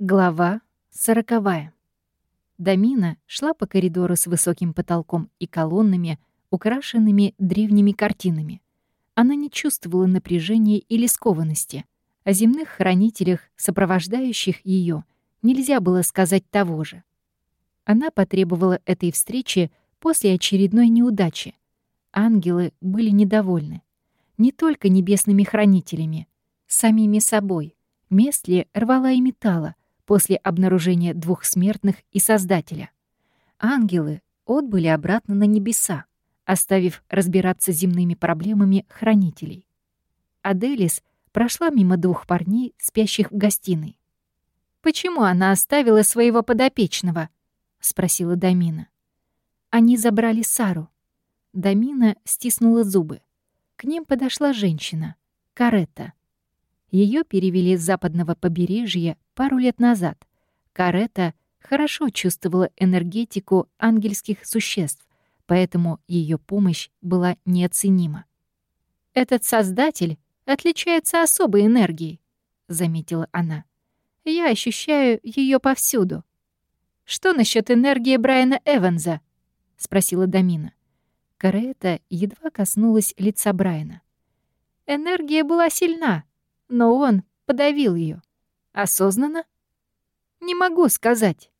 Глава сороковая. Дамина шла по коридору с высоким потолком и колоннами, украшенными древними картинами. Она не чувствовала напряжения или скованности. О земных хранителях, сопровождающих ее, нельзя было сказать того же. Она потребовала этой встречи после очередной неудачи. Ангелы были недовольны. Не только небесными хранителями, самими собой. Местли рвала и металла, после обнаружения двух смертных и Создателя. Ангелы отбыли обратно на небеса, оставив разбираться земными проблемами хранителей. Аделис прошла мимо двух парней, спящих в гостиной. «Почему она оставила своего подопечного?» — спросила Дамина. Они забрали Сару. Дамина стиснула зубы. К ним подошла женщина, Карета. Ее перевели с западного побережья пару лет назад. Карета хорошо чувствовала энергетику ангельских существ, поэтому ее помощь была неоценима. «Этот создатель отличается особой энергией», — заметила она. «Я ощущаю ее повсюду». «Что насчет энергии Брайана Эванса?» — спросила Дамина. Карета едва коснулась лица Брайана. Энергия была сильна, но он подавил ее. Осознанно? Не могу сказать.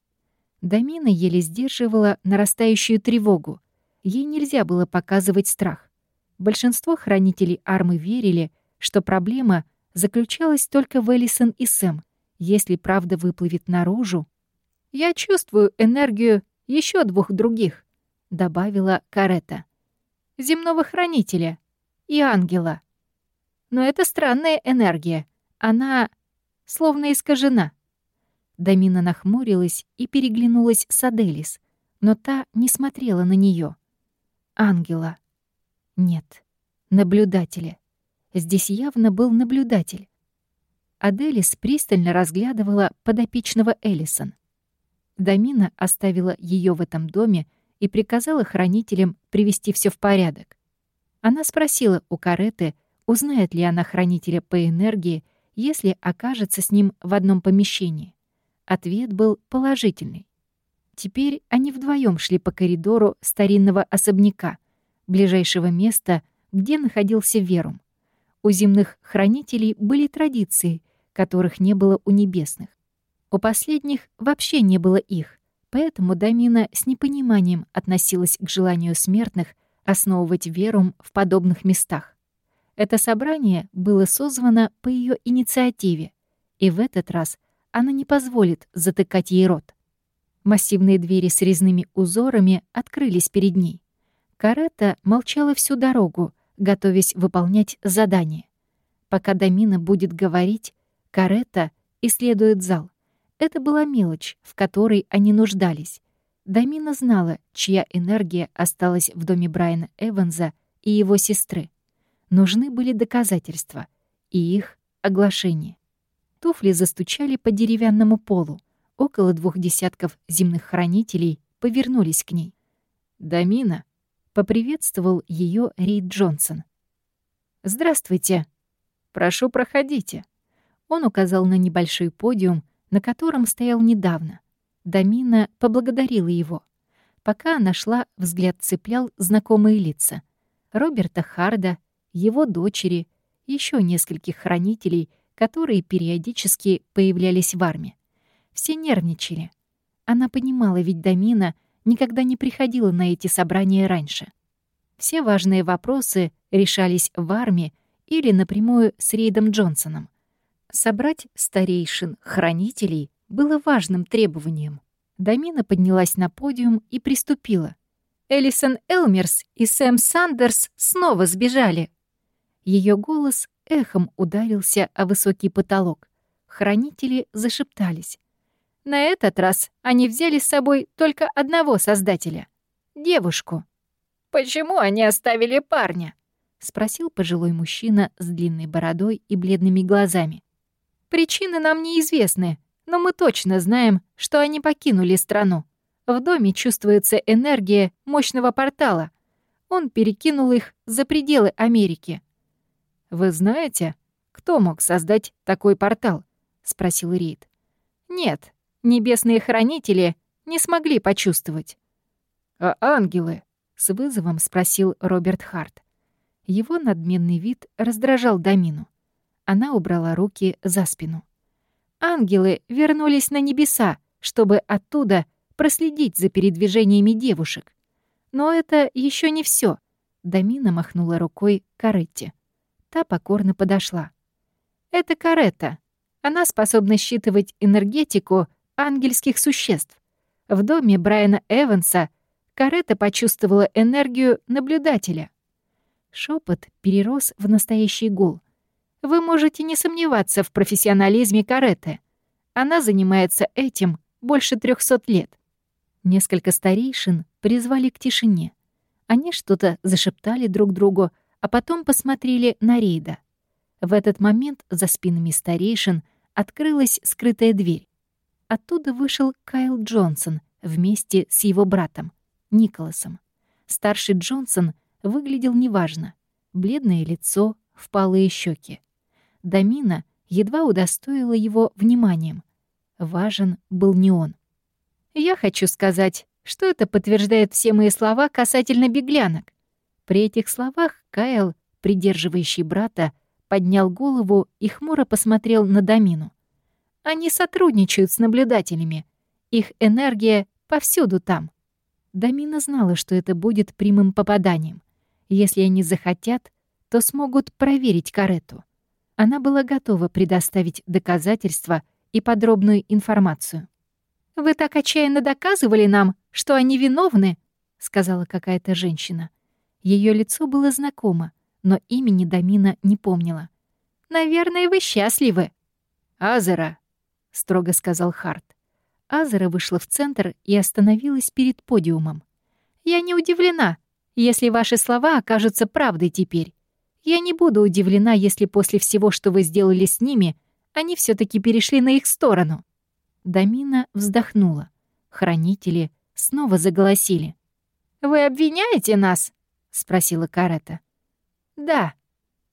Дамина еле сдерживала нарастающую тревогу. Ей нельзя было показывать страх. Большинство хранителей армы верили, что проблема заключалась только в Элисон и Сэм. Если правда выплывет наружу... «Я чувствую энергию еще двух других», — добавила Карета. «Земного хранителя и ангела». Но это странная энергия. Она словно искажена. Дамина нахмурилась и переглянулась с Аделис, но та не смотрела на нее. Ангела. Нет, наблюдателя. Здесь явно был наблюдатель. Аделис пристально разглядывала подопечного Эллисон. Дамина оставила ее в этом доме и приказала хранителям привести все в порядок. Она спросила у Кареты, Узнает ли она хранителя по энергии, если окажется с ним в одном помещении? Ответ был положительный. Теперь они вдвоем шли по коридору старинного особняка, ближайшего места, где находился Верум. У земных хранителей были традиции, которых не было у небесных. У последних вообще не было их, поэтому Дамина с непониманием относилась к желанию смертных основывать Верум в подобных местах. Это собрание было созвано по ее инициативе, и в этот раз она не позволит затыкать ей рот. Массивные двери с резными узорами открылись перед ней. Карета молчала всю дорогу, готовясь выполнять задание. Пока Дамина будет говорить, Карета исследует зал. Это была мелочь, в которой они нуждались. Дамина знала, чья энергия осталась в доме Брайана Эванса и его сестры. Нужны были доказательства и их оглашение. Туфли застучали по деревянному полу. Около двух десятков земных хранителей повернулись к ней. «Дамина!» — поприветствовал ее Рейд Джонсон. «Здравствуйте!» «Прошу, проходите!» Он указал на небольшой подиум, на котором стоял недавно. Дамина поблагодарила его. Пока она шла, взгляд цеплял знакомые лица. Роберта Харда, его дочери, еще нескольких хранителей, которые периодически появлялись в армии. Все нервничали. Она понимала, ведь Дамина никогда не приходила на эти собрания раньше. Все важные вопросы решались в армии или напрямую с Рейдом Джонсоном. Собрать старейшин хранителей было важным требованием. Дамина поднялась на подиум и приступила. Элисон Элмерс и Сэм Сандерс снова сбежали. Ее голос эхом ударился о высокий потолок. Хранители зашептались. На этот раз они взяли с собой только одного создателя — девушку. «Почему они оставили парня?» — спросил пожилой мужчина с длинной бородой и бледными глазами. «Причины нам неизвестны, но мы точно знаем, что они покинули страну. В доме чувствуется энергия мощного портала. Он перекинул их за пределы Америки. «Вы знаете, кто мог создать такой портал?» — спросил Рид. Нет, небесные хранители не смогли почувствовать. «А ангелы?» — с вызовом спросил Роберт Харт. Его надменный вид раздражал Дамину. Она убрала руки за спину. Ангелы вернулись на небеса, чтобы оттуда проследить за передвижениями девушек. Но это еще не все. Дамина махнула рукой Каретте. Та покорно подошла. «Это карета. Она способна считывать энергетику ангельских существ. В доме Брайана Эванса карета почувствовала энергию наблюдателя. Шепот перерос в настоящий гул. Вы можете не сомневаться в профессионализме кареты. Она занимается этим больше трехсот лет. Несколько старейшин призвали к тишине. Они что-то зашептали друг другу, а потом посмотрели на Рейда. В этот момент за спинами старейшин открылась скрытая дверь. Оттуда вышел Кайл Джонсон вместе с его братом, Николасом. Старший Джонсон выглядел неважно. Бледное лицо, впалые щеки. Дамина едва удостоила его вниманием. Важен был не он. Я хочу сказать, что это подтверждает все мои слова касательно беглянок. При этих словах Кайл, придерживающий брата, поднял голову и хмуро посмотрел на Дамину. Они сотрудничают с наблюдателями. Их энергия повсюду там. Дамина знала, что это будет прямым попаданием. Если они захотят, то смогут проверить карету. Она была готова предоставить доказательства и подробную информацию. «Вы так отчаянно доказывали нам, что они виновны», — сказала какая-то женщина. Ее лицо было знакомо, но имени Дамина не помнила. «Наверное, вы счастливы». «Азера», — строго сказал Харт. Азера вышла в центр и остановилась перед подиумом. «Я не удивлена, если ваши слова окажутся правдой теперь. Я не буду удивлена, если после всего, что вы сделали с ними, они все таки перешли на их сторону». Дамина вздохнула. Хранители снова заголосили. «Вы обвиняете нас?» — спросила Карета. «Да».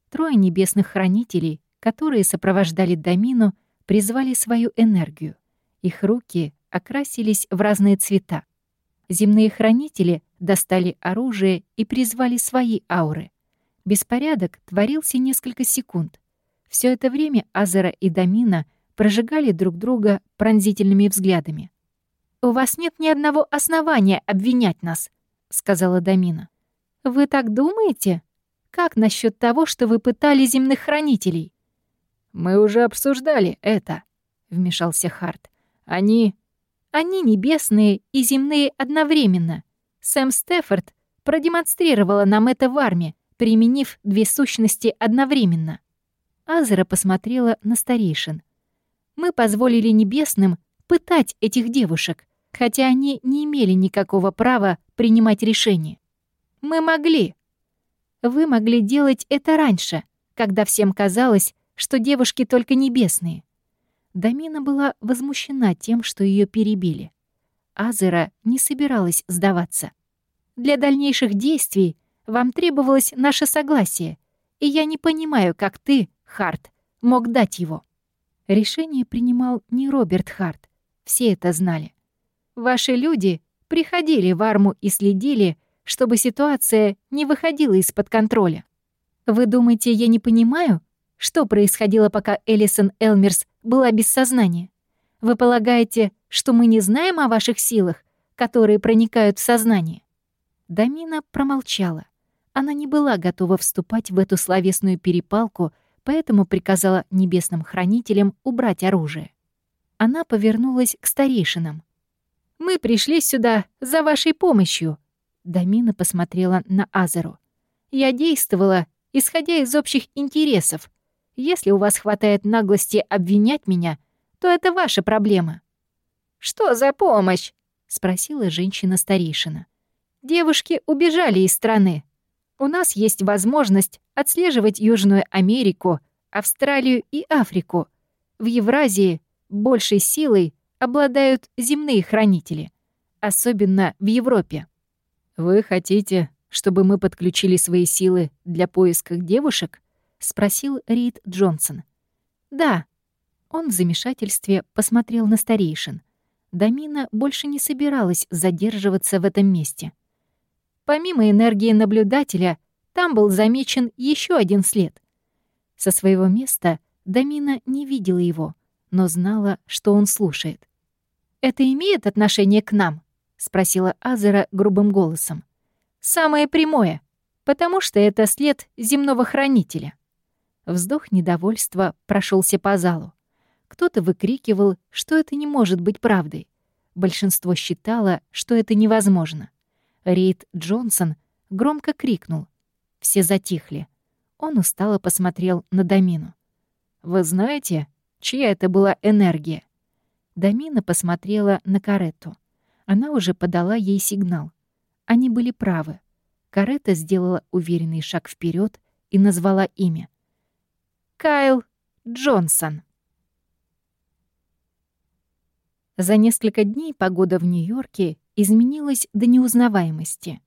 Трое небесных хранителей, которые сопровождали Дамину, призвали свою энергию. Их руки окрасились в разные цвета. Земные хранители достали оружие и призвали свои ауры. Беспорядок творился несколько секунд. Все это время Азера и Дамина прожигали друг друга пронзительными взглядами. «У вас нет ни одного основания обвинять нас», — сказала Дамина. «Вы так думаете? Как насчет того, что вы пытали земных хранителей?» «Мы уже обсуждали это», — вмешался Харт. «Они...» «Они небесные и земные одновременно. Сэм Стефорд продемонстрировала нам это в армии, применив две сущности одновременно». Азера посмотрела на старейшин. Мы позволили небесным пытать этих девушек, хотя они не имели никакого права принимать решения. Мы могли. Вы могли делать это раньше, когда всем казалось, что девушки только небесные. Дамина была возмущена тем, что ее перебили. Азера не собиралась сдаваться. Для дальнейших действий вам требовалось наше согласие, и я не понимаю, как ты, Харт, мог дать его. Решение принимал не Роберт Харт. Все это знали. Ваши люди приходили в арму и следили, чтобы ситуация не выходила из-под контроля. Вы думаете, я не понимаю, что происходило, пока Элисон Элмерс была без сознания? Вы полагаете, что мы не знаем о ваших силах, которые проникают в сознание?» Дамина промолчала. Она не была готова вступать в эту словесную перепалку — поэтому приказала небесным хранителям убрать оружие. Она повернулась к старейшинам. «Мы пришли сюда за вашей помощью», — Дамина посмотрела на Азеру. «Я действовала, исходя из общих интересов. Если у вас хватает наглости обвинять меня, то это ваша проблема». «Что за помощь?» — спросила женщина-старейшина. «Девушки убежали из страны. У нас есть возможность отслеживать Южную Америку, Австралию и Африку. В Евразии большей силой обладают земные хранители, особенно в Европе. «Вы хотите, чтобы мы подключили свои силы для поиска девушек?» — спросил Рид Джонсон. «Да». Он в замешательстве посмотрел на старейшин. Дамина больше не собиралась задерживаться в этом месте. Помимо энергии наблюдателя, там был замечен еще один след. Со своего места Дамина не видела его, но знала, что он слушает. «Это имеет отношение к нам?» — спросила Азера грубым голосом. «Самое прямое, потому что это след земного хранителя». Вздох недовольства прошелся по залу. Кто-то выкрикивал, что это не может быть правдой. Большинство считало, что это невозможно. Рейд Джонсон громко крикнул. Все затихли. Он устало посмотрел на Дамину. «Вы знаете, чья это была энергия?» Дамина посмотрела на Каретту. Она уже подала ей сигнал. Они были правы. Карета сделала уверенный шаг вперед и назвала имя. «Кайл Джонсон». За несколько дней погода в Нью-Йорке изменилась до неузнаваемости.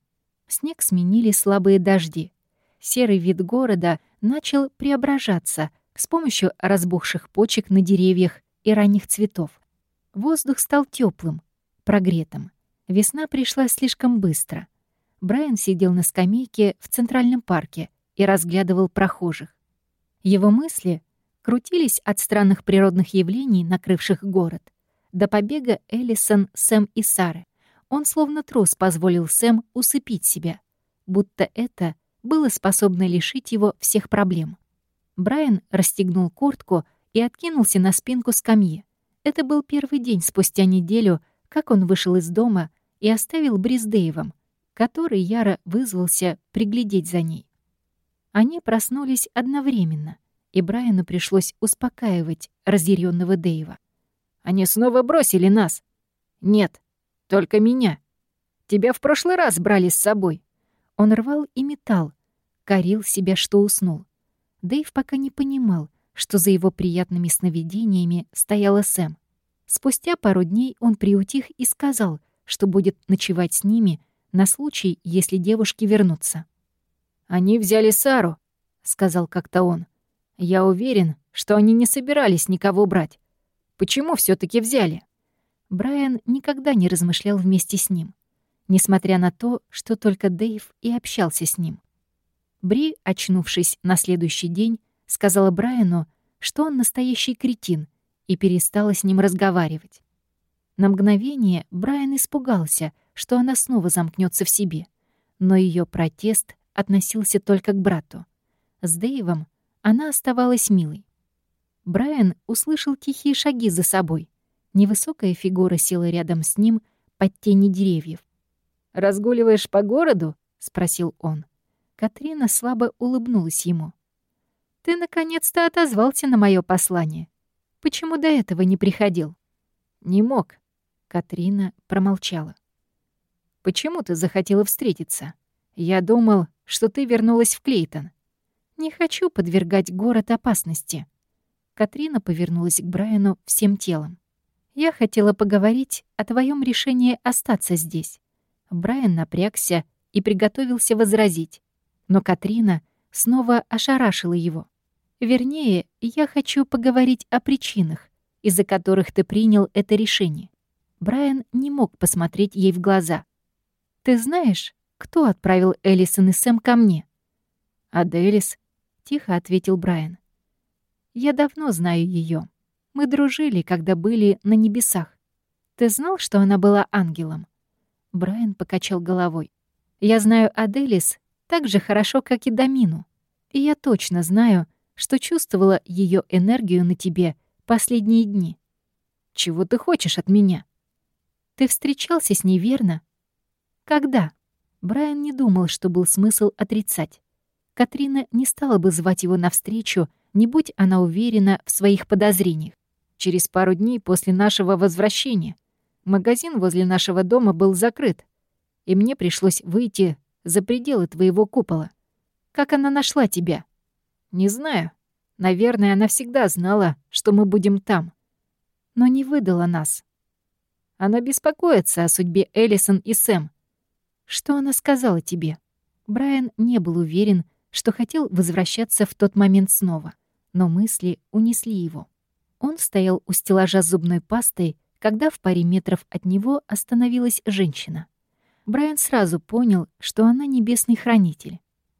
Снег сменили слабые дожди. Серый вид города начал преображаться с помощью разбухших почек на деревьях и ранних цветов. Воздух стал теплым, прогретым. Весна пришла слишком быстро. Брайан сидел на скамейке в Центральном парке и разглядывал прохожих. Его мысли крутились от странных природных явлений, накрывших город — до побега Эллисон, Сэм и Сары. Он словно трус позволил Сэм усыпить себя, будто это было способно лишить его всех проблем. Брайан расстегнул куртку и откинулся на спинку скамьи. Это был первый день спустя неделю, как он вышел из дома и оставил Бриз Дэйвом, который яро вызвался приглядеть за ней. Они проснулись одновременно, и Брайану пришлось успокаивать разъяренного Дэйва. Они снова бросили нас. Нет, только меня. Тебя в прошлый раз брали с собой. Он рвал и метал, корил себя, что уснул. Дэйв пока не понимал, что за его приятными сновидениями стояла Сэм. Спустя пару дней он приутих и сказал, что будет ночевать с ними на случай, если девушки вернутся. «Они взяли Сару», — сказал как-то он. «Я уверен, что они не собирались никого брать. Почему все таки взяли? Брайан никогда не размышлял вместе с ним, несмотря на то, что только Дэйв и общался с ним. Бри, очнувшись на следующий день, сказала Брайану, что он настоящий кретин, и перестала с ним разговаривать. На мгновение Брайан испугался, что она снова замкнется в себе, но ее протест относился только к брату. С Дэйвом она оставалась милой. Брайан услышал тихие шаги за собой. Невысокая фигура села рядом с ним под тени деревьев. «Разгуливаешь по городу?» — спросил он. Катрина слабо улыбнулась ему. «Ты наконец-то отозвался на мое послание. Почему до этого не приходил?» «Не мог», — Катрина промолчала. «Почему ты захотела встретиться? Я думал, что ты вернулась в Клейтон. Не хочу подвергать город опасности». Катрина повернулась к Брайану всем телом. «Я хотела поговорить о твоем решении остаться здесь». Брайан напрягся и приготовился возразить. Но Катрина снова ошарашила его. «Вернее, я хочу поговорить о причинах, из-за которых ты принял это решение». Брайан не мог посмотреть ей в глаза. «Ты знаешь, кто отправил Элисон и Сэм ко мне?» «Аделис», — тихо ответил Брайан. Я давно знаю ее. Мы дружили, когда были на небесах. Ты знал, что она была ангелом?» Брайан покачал головой. «Я знаю Аделис так же хорошо, как и Дамину. И я точно знаю, что чувствовала ее энергию на тебе последние дни. Чего ты хочешь от меня? Ты встречался с ней, верно? Когда?» Брайан не думал, что был смысл отрицать. Катрина не стала бы звать его навстречу, не будь она уверена в своих подозрениях. Через пару дней после нашего возвращения магазин возле нашего дома был закрыт, и мне пришлось выйти за пределы твоего купола. Как она нашла тебя? Не знаю. Наверное, она всегда знала, что мы будем там. Но не выдала нас. Она беспокоится о судьбе Эллисон и Сэм. Что она сказала тебе? Брайан не был уверен, что хотел возвращаться в тот момент снова но мысли унесли его. Он стоял у стеллажа с зубной пастой, когда в паре метров от него остановилась женщина. Брайан сразу понял, что она небесный хранитель.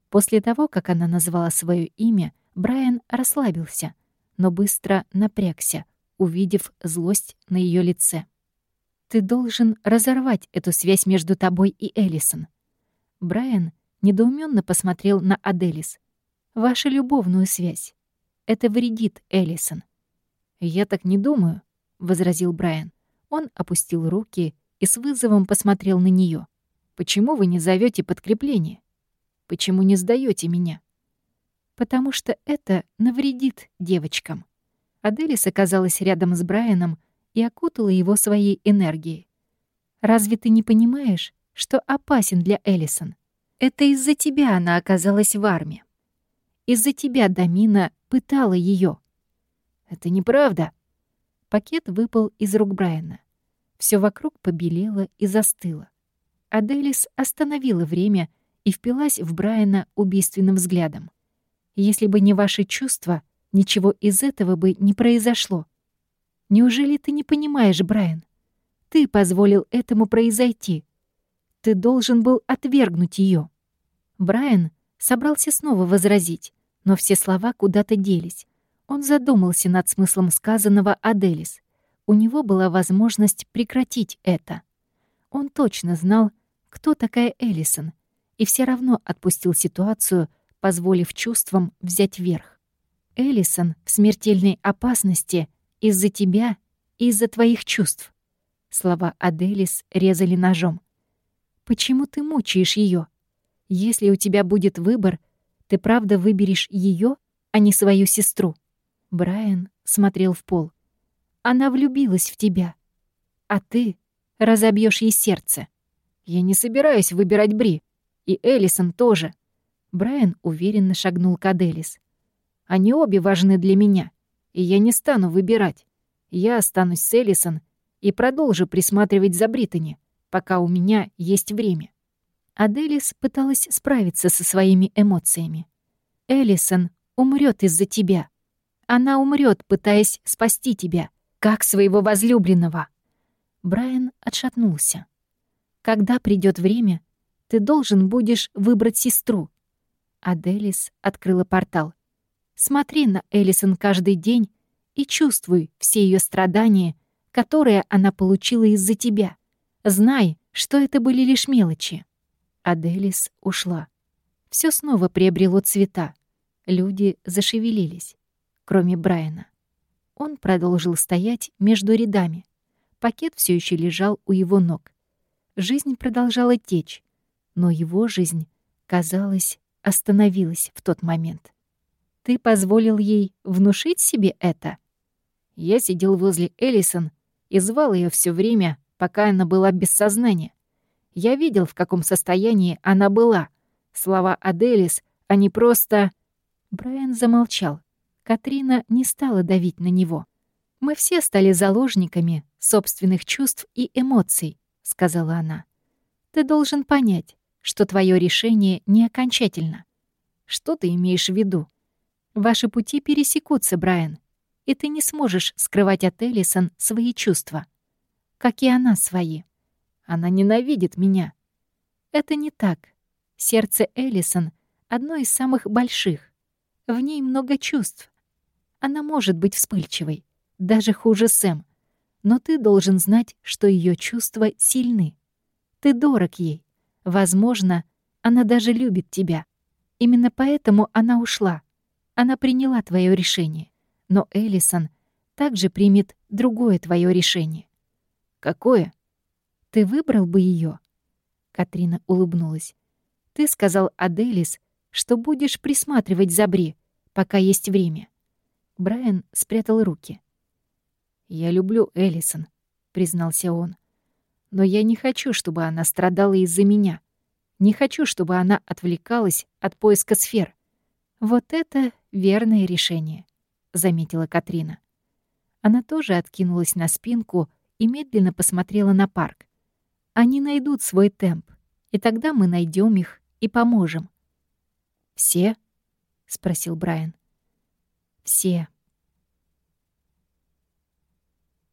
После того, как она назвала свое имя, Брайан расслабился, но быстро напрягся, увидев злость на ее лице. «Ты должен разорвать эту связь между тобой и Эллисон». Брайан недоуменно посмотрел на Аделис. «Ваша любовную связь. Это вредит Эллисон». «Я так не думаю», — возразил Брайан. Он опустил руки и с вызовом посмотрел на нее. «Почему вы не зовете подкрепление? Почему не сдаете меня?» «Потому что это навредит девочкам». Аделис оказалась рядом с Брайаном и окутала его своей энергией. «Разве ты не понимаешь, что опасен для Эллисон? Это из-за тебя она оказалась в армии. Из-за тебя Дамина пытала ее. «Это неправда», Пакет выпал из рук Брайана. Все вокруг побелело и застыло. Аделис остановила время и впилась в Брайана убийственным взглядом. «Если бы не ваши чувства, ничего из этого бы не произошло. Неужели ты не понимаешь, Брайан? Ты позволил этому произойти. Ты должен был отвергнуть ее. Брайан собрался снова возразить, но все слова куда-то делись. Он задумался над смыслом сказанного Аделис. У него была возможность прекратить это. Он точно знал, кто такая Эллисон, и все равно отпустил ситуацию, позволив чувствам взять верх. Эллисон в смертельной опасности из-за тебя и из-за твоих чувств. Слова Аделис резали ножом. Почему ты мучаешь ее? Если у тебя будет выбор, ты правда выберешь ее, а не свою сестру. Брайан смотрел в пол. «Она влюбилась в тебя, а ты разобьешь ей сердце. Я не собираюсь выбирать Бри, и Элисон тоже». Брайан уверенно шагнул к Аделис. «Они обе важны для меня, и я не стану выбирать. Я останусь с Элисон и продолжу присматривать за Британи, пока у меня есть время». Аделис пыталась справиться со своими эмоциями. «Элисон умрет из-за тебя», она умрет, пытаясь спасти тебя, как своего возлюбленного. Брайан отшатнулся. Когда придет время, ты должен будешь выбрать сестру. Аделис открыла портал. Смотри на Элисон каждый день и чувствуй все ее страдания, которые она получила из-за тебя. Знай, что это были лишь мелочи. Аделис ушла. Все снова приобрело цвета. Люди зашевелились кроме Брайана. Он продолжил стоять между рядами. Пакет все еще лежал у его ног. Жизнь продолжала течь, но его жизнь, казалось, остановилась в тот момент. Ты позволил ей внушить себе это? Я сидел возле Эллисон и звал ее все время, пока она была без сознания. Я видел, в каком состоянии она была. Слова Аделис, они просто... Брайан замолчал. Катрина не стала давить на него. «Мы все стали заложниками собственных чувств и эмоций», — сказала она. «Ты должен понять, что твое решение не окончательно. Что ты имеешь в виду? Ваши пути пересекутся, Брайан, и ты не сможешь скрывать от Эллисон свои чувства. Как и она свои. Она ненавидит меня. Это не так. Сердце Эллисон — одно из самых больших. В ней много чувств, она может быть вспыльчивой, даже хуже Сэм. Но ты должен знать, что ее чувства сильны. Ты дорог ей. Возможно, она даже любит тебя. Именно поэтому она ушла. Она приняла твое решение. Но Эллисон также примет другое твое решение. Какое? Ты выбрал бы ее? Катрина улыбнулась. Ты сказал Аделис, что будешь присматривать за Бри, пока есть время. Брайан спрятал руки. «Я люблю Эллисон», — признался он. «Но я не хочу, чтобы она страдала из-за меня. Не хочу, чтобы она отвлекалась от поиска сфер». «Вот это верное решение», — заметила Катрина. Она тоже откинулась на спинку и медленно посмотрела на парк. «Они найдут свой темп, и тогда мы найдем их и поможем». «Все?» — спросил Брайан. Все.